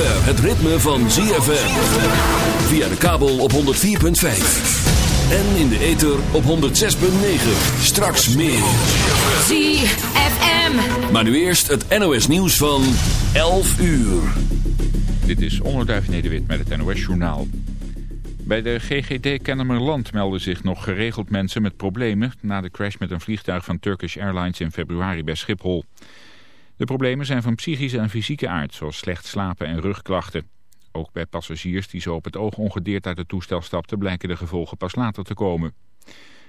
zover het ritme van ZFM. Via de kabel op 104.5. En in de ether op 106.9. Straks meer. ZFM. Maar nu eerst het NOS nieuws van 11 uur. Dit is Onderduif Nederwit met het NOS Journaal. Bij de GGD Kennemerland melden zich nog geregeld mensen met problemen... na de crash met een vliegtuig van Turkish Airlines in februari bij Schiphol. De problemen zijn van psychische en fysieke aard, zoals slecht slapen en rugklachten. Ook bij passagiers die zo op het oog ongedeerd uit het toestel stapten... blijken de gevolgen pas later te komen.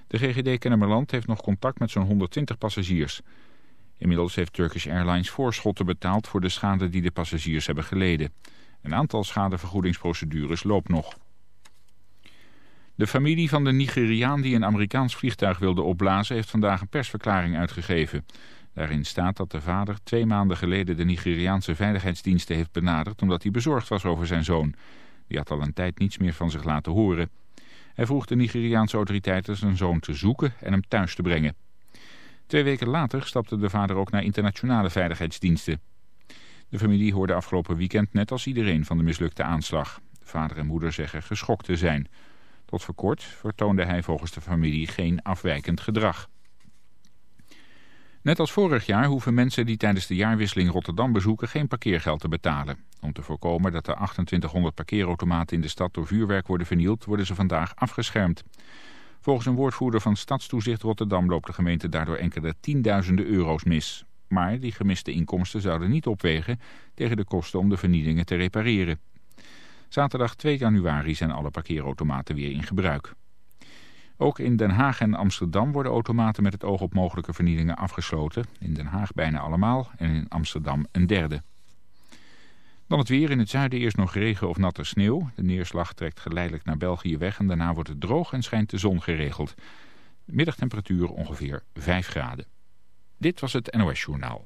De GGD Kennemerland heeft nog contact met zo'n 120 passagiers. Inmiddels heeft Turkish Airlines voorschotten betaald... voor de schade die de passagiers hebben geleden. Een aantal schadevergoedingsprocedures loopt nog. De familie van de Nigeriaan die een Amerikaans vliegtuig wilde opblazen... heeft vandaag een persverklaring uitgegeven. Daarin staat dat de vader twee maanden geleden de Nigeriaanse veiligheidsdiensten heeft benaderd... omdat hij bezorgd was over zijn zoon. Die had al een tijd niets meer van zich laten horen. Hij vroeg de Nigeriaanse autoriteiten zijn zoon te zoeken en hem thuis te brengen. Twee weken later stapte de vader ook naar internationale veiligheidsdiensten. De familie hoorde afgelopen weekend net als iedereen van de mislukte aanslag. Vader en moeder zeggen geschokt te zijn... Tot voor kort vertoonde hij volgens de familie geen afwijkend gedrag. Net als vorig jaar hoeven mensen die tijdens de jaarwisseling Rotterdam bezoeken geen parkeergeld te betalen. Om te voorkomen dat de 2800 parkeerautomaten in de stad door vuurwerk worden vernield, worden ze vandaag afgeschermd. Volgens een woordvoerder van Stadstoezicht Rotterdam loopt de gemeente daardoor enkele tienduizenden euro's mis. Maar die gemiste inkomsten zouden niet opwegen tegen de kosten om de vernielingen te repareren. Zaterdag 2 januari zijn alle parkeerautomaten weer in gebruik. Ook in Den Haag en Amsterdam worden automaten met het oog op mogelijke vernielingen afgesloten. In Den Haag bijna allemaal en in Amsterdam een derde. Dan het weer. In het zuiden eerst nog regen of natte sneeuw. De neerslag trekt geleidelijk naar België weg en daarna wordt het droog en schijnt de zon geregeld. Middagtemperatuur ongeveer 5 graden. Dit was het NOS Journaal.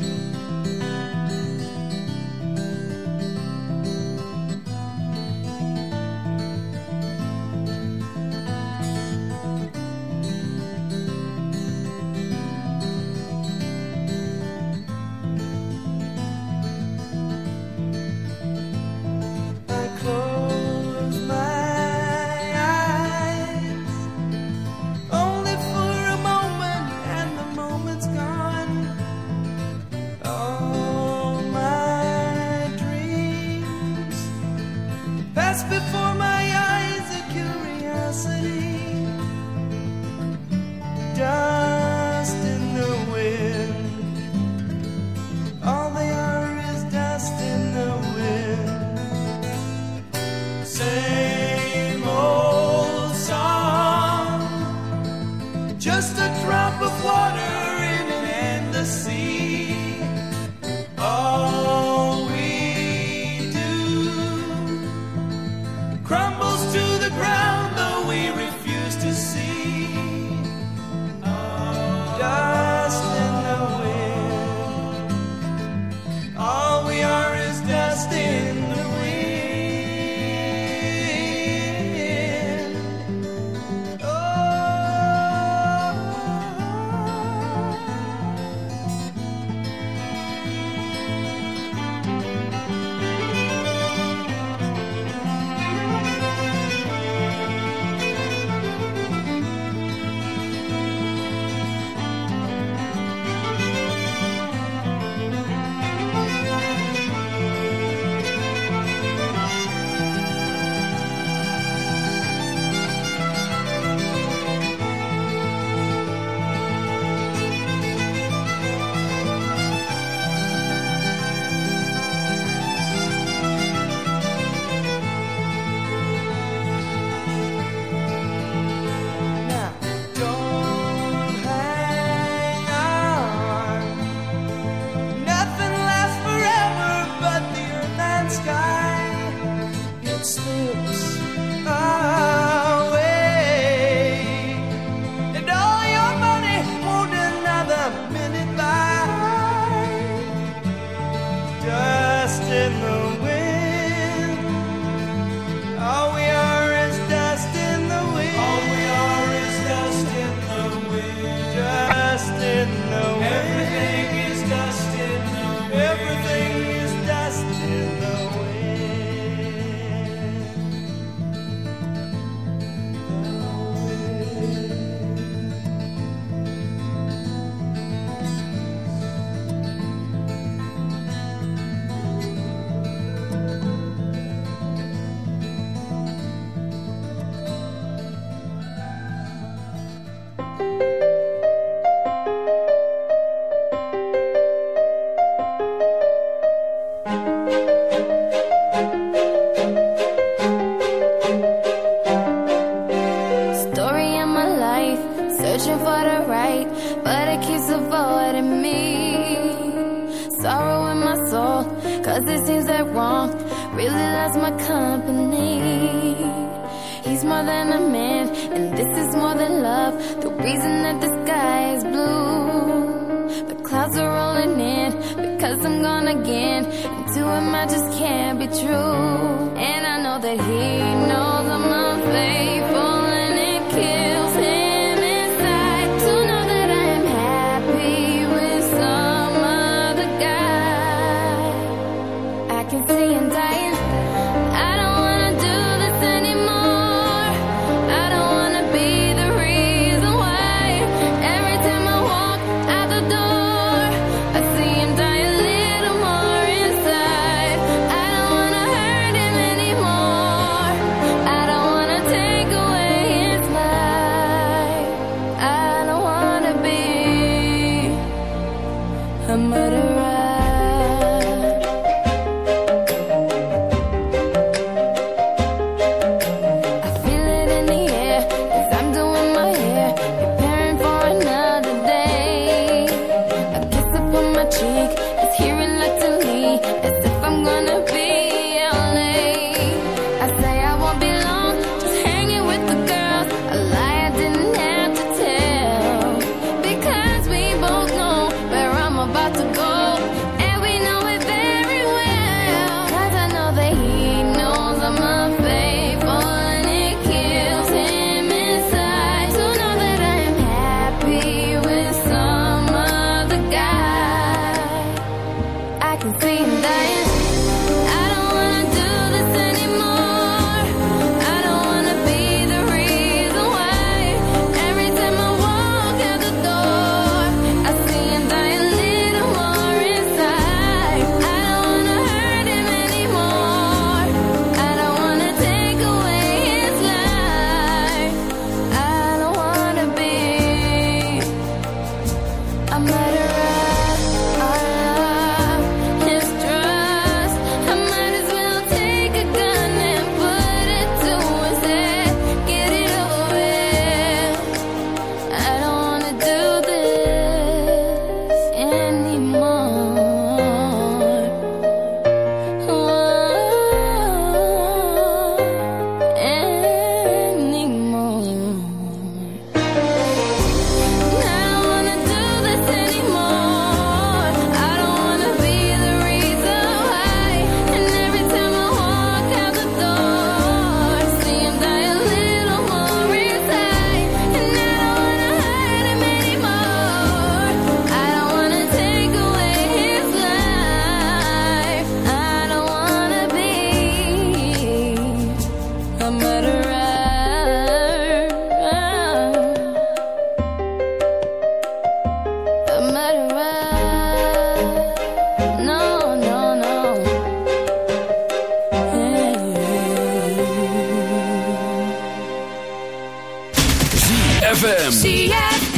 ZFM.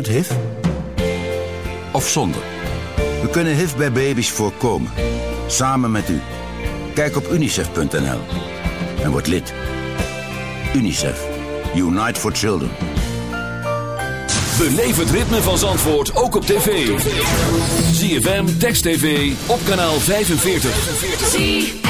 Met HIV? Of zonder? We kunnen HIV bij baby's voorkomen. Samen met u. Kijk op unicef.nl en word lid. UNICEF. Unite for Children. Beleef het ritme van Zandvoort ook op tv. ZFM, Text TV, op kanaal 45.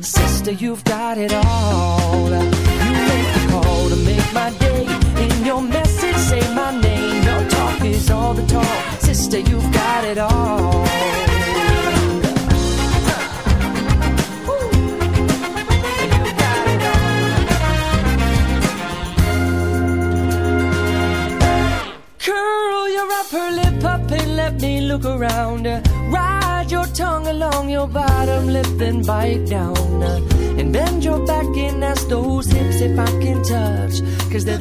Sister, you've got it all.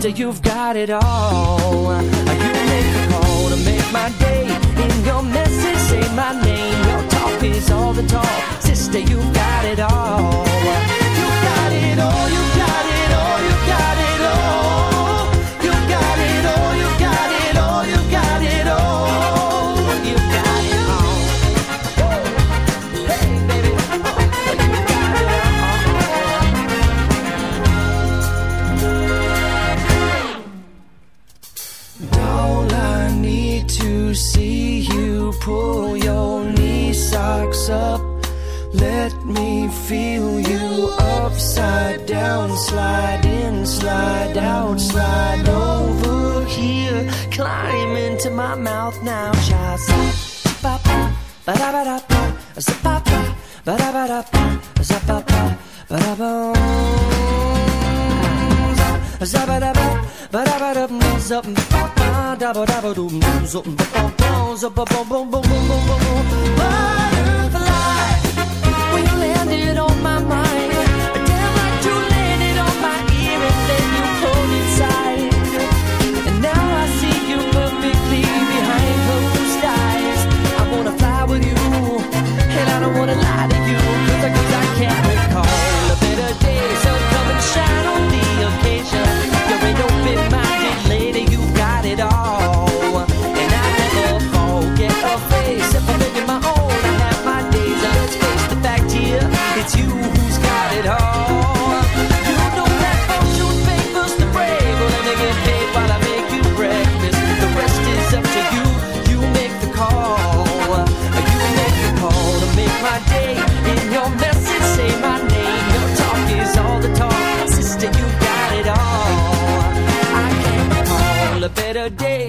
Sister, you've got it all. You make the call to make my day. In your message, say my name. Your talk is all the talk. Sister, you've got it all. You've got it all. You zapapa, zapapa, ba-da-ba-da-ba, zapapa, ba-da-boom. Zabba-dabba, ba-da-ba-dum, zappa, dabba-dabba-doom, zappa-boom, zappa-boom-boom-boom-boom-boom-boom. Butterfly, when you landed on my mind.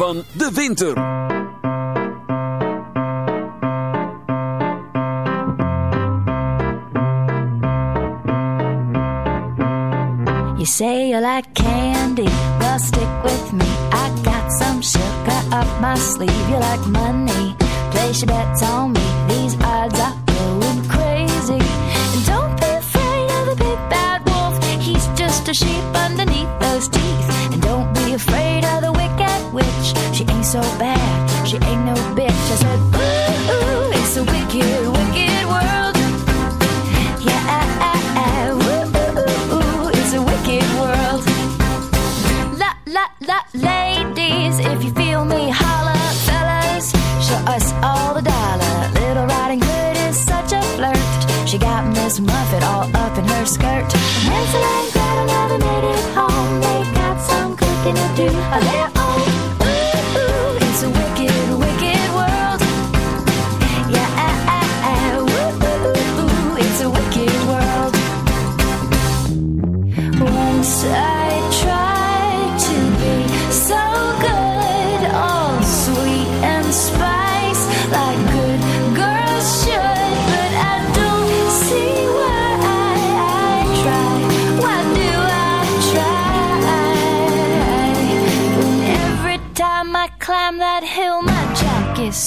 van de winter. skirt.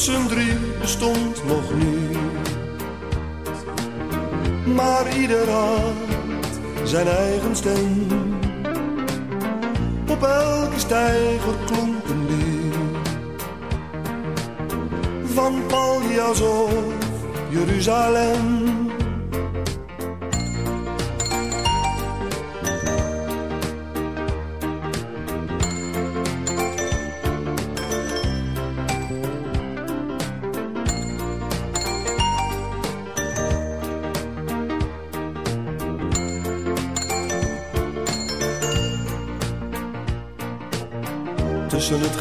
z'n drie bestond nog niet. Maar ieder had zijn eigen stem. Op elke stijger klonk een. Van Paljas of Jeruzalem.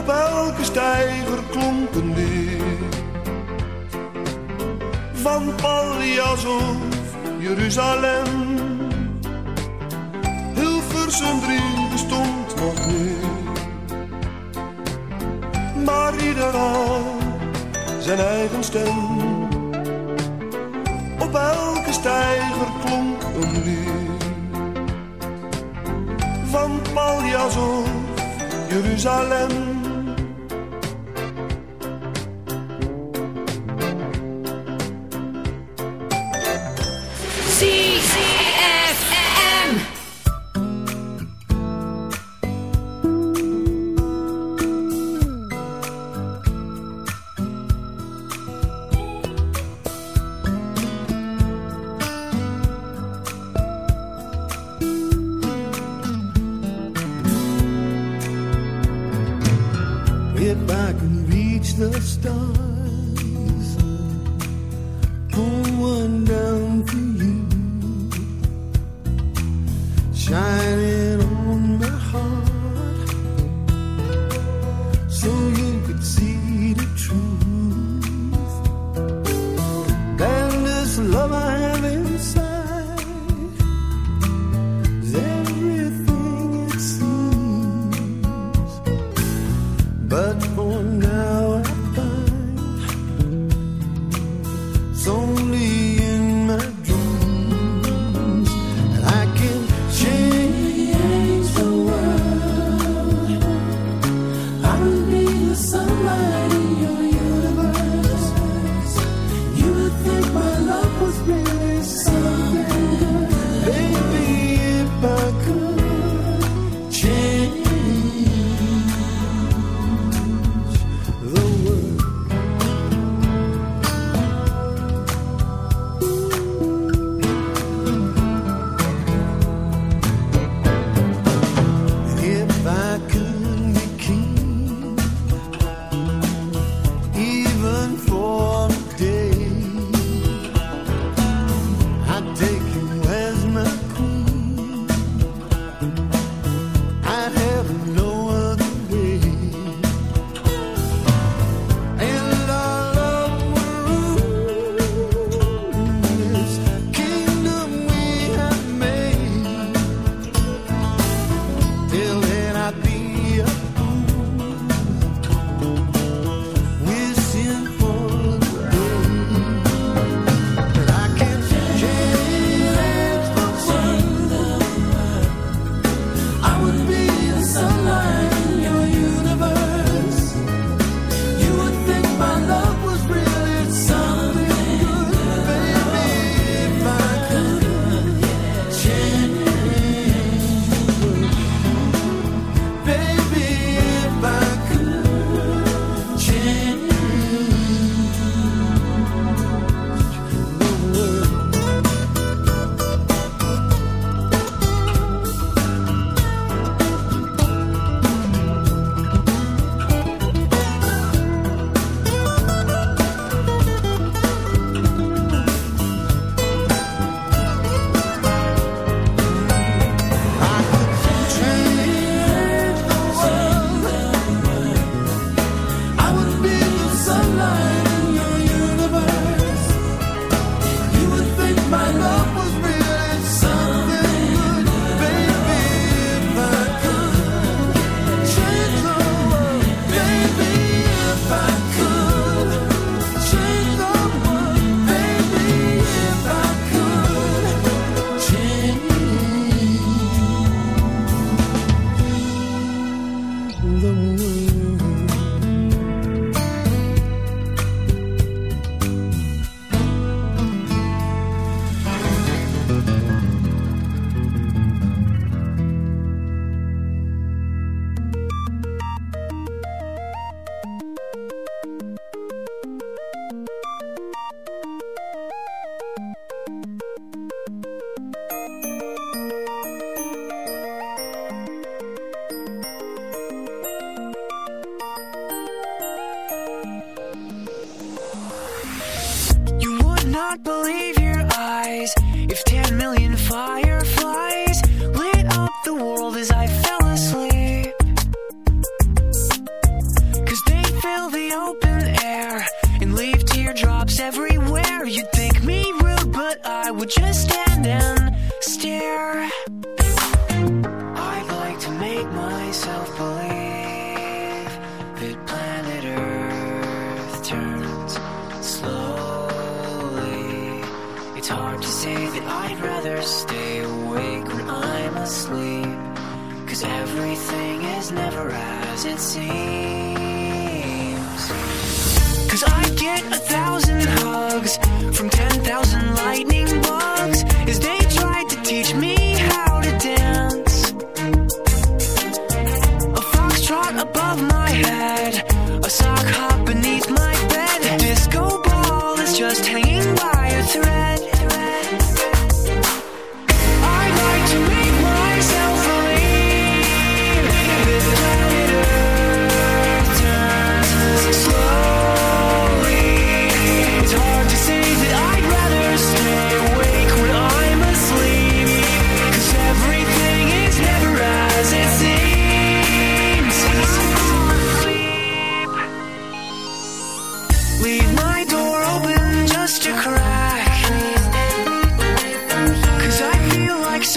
Op elke stijger klonk een lied. Van Paljas of Jeruzalem. Hilversum 3 bestond nog niet. Maar ieder had zijn eigen stem. Op elke stijger klonk een lied. Van Paljas of Jeruzalem.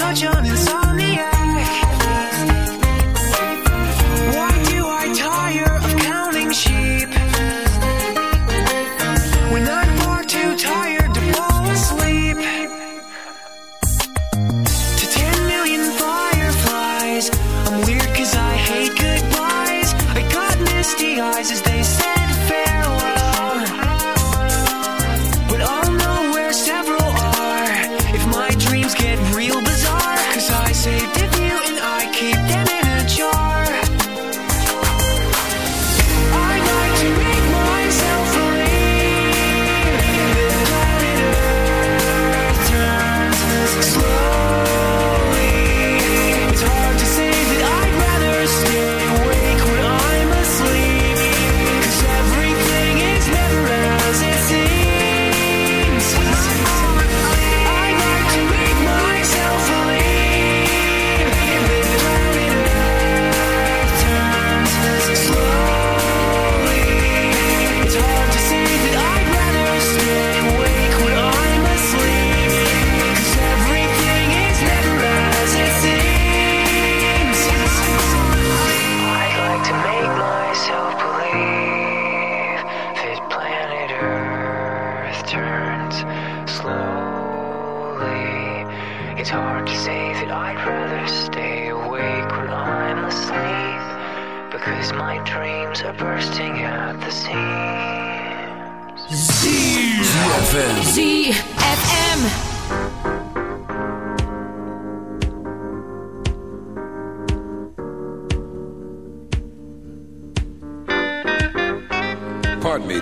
such